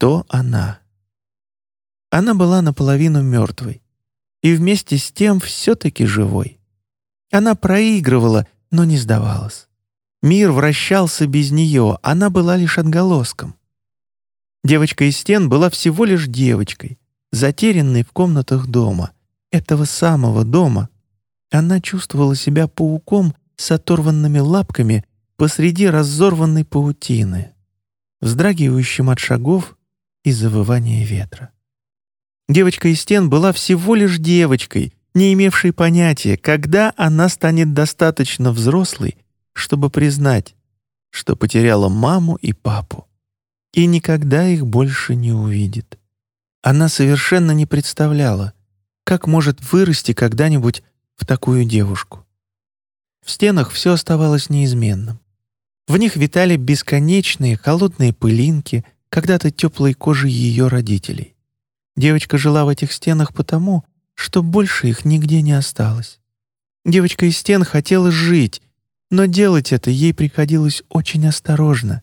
кто она. Она была наполовину мертвой и вместе с тем все-таки живой. Она проигрывала, но не сдавалась. Мир вращался без нее, она была лишь отголоском. Девочка из стен была всего лишь девочкой, затерянной в комнатах дома, этого самого дома. Она чувствовала себя пауком с оторванными лапками посреди разорванной паутины, вздрагивающим от шагов и завывания ветра. Девочка из стен была всего лишь девочкой, не имевшей понятия, когда она станет достаточно взрослой, чтобы признать, что потеряла маму и папу и никогда их больше не увидит. Она совершенно не представляла, как может вырасти когда-нибудь в такую девушку. В стенах все оставалось неизменным. В них витали бесконечные холодные пылинки, когда-то теплой кожи ее родителей. Девочка жила в этих стенах потому, что больше их нигде не осталось. Девочка из стен хотела жить, но делать это ей приходилось очень осторожно.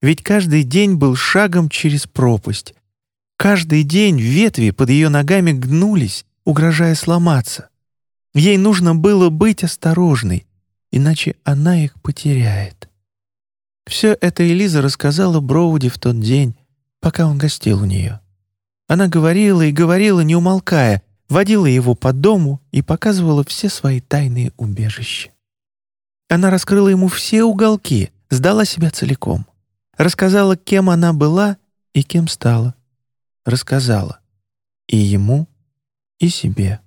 Ведь каждый день был шагом через пропасть. Каждый день ветви под ее ногами гнулись, угрожая сломаться. Ей нужно было быть осторожной, иначе она их потеряет. Все это Элиза рассказала Броуди в тот день, пока он гостил у нее. Она говорила и говорила, не умолкая, водила его по дому и показывала все свои тайные убежища. Она раскрыла ему все уголки, сдала себя целиком. Рассказала, кем она была и кем стала. Рассказала. И ему, и себе.